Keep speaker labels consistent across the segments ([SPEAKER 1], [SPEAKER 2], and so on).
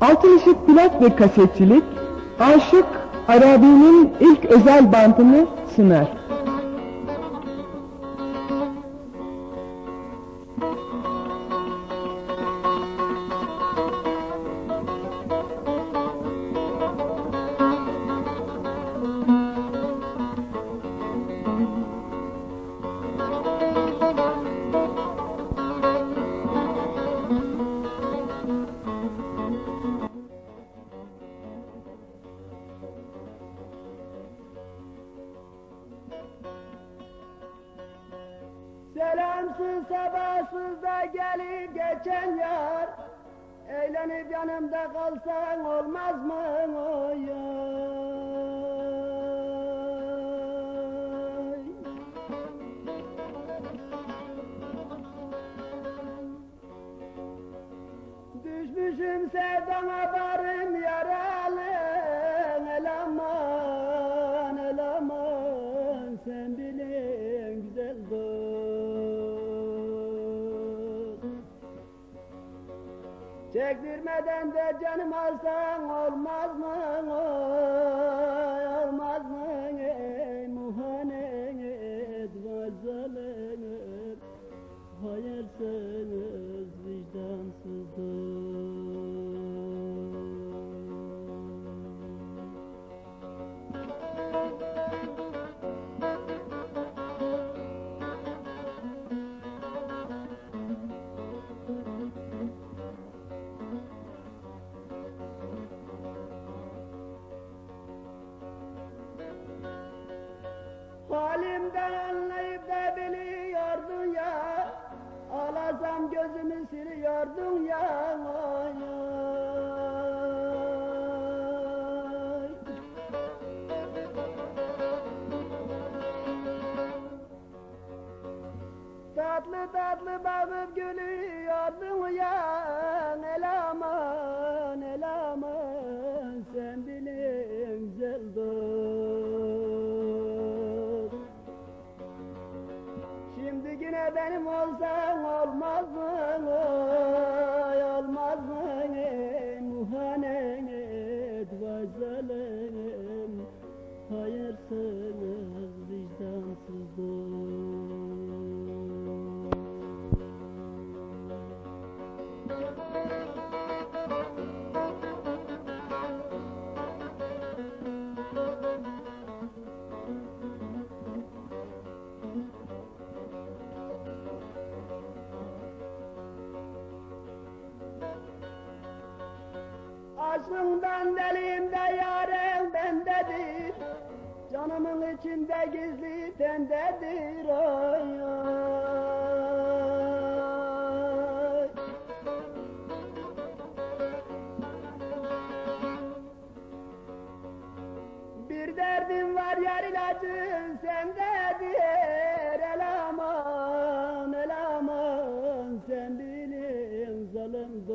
[SPEAKER 1] Altın Işık plak ve kasetçilik, Aşık Arabi'nin ilk özel bantını sunar.
[SPEAKER 2] Selamsız sabahsız da gelip geçen yar Eğlenip yanımda kalsan olmaz mı oy oy? Düşmüşüm sevdana barım Çektirmeden de canım alsan olmaz mı Ağlasam gözümü siliyordun ya. Tatlı tatlı bakıp gülüyordun ya El aman el aman sen bilin güzel dost benim olsan olmaz Aşkından deliyim yaren bendedir. Canımın içinde gizli tendedir. Oy oy Bir derdim var yar ilacın sendedir El aman el aman sen bilin zalim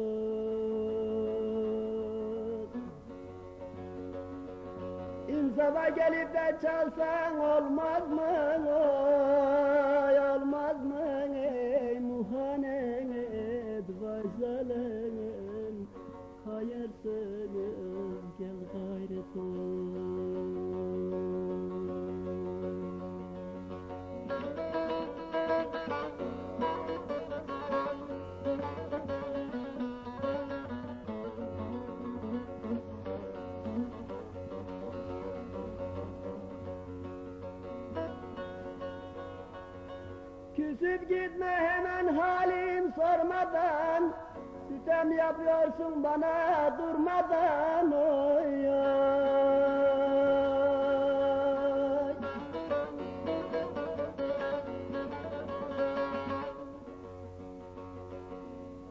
[SPEAKER 2] İnsafa gelip de çalsan olmaz mı Küsüp gitme hemen halim sormadan. Sitem yapıyorsun bana durmadan oy oy.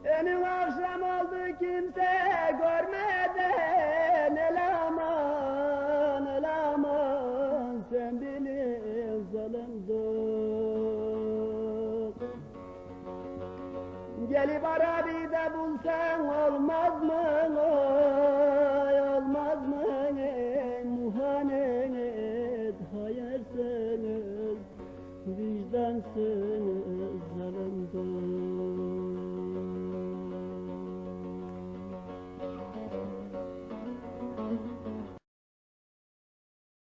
[SPEAKER 2] Önüm akşam oldu kimse görmeden El aman el aman sen bilin zalim Gelip Arabi'de bulsan olmaz mı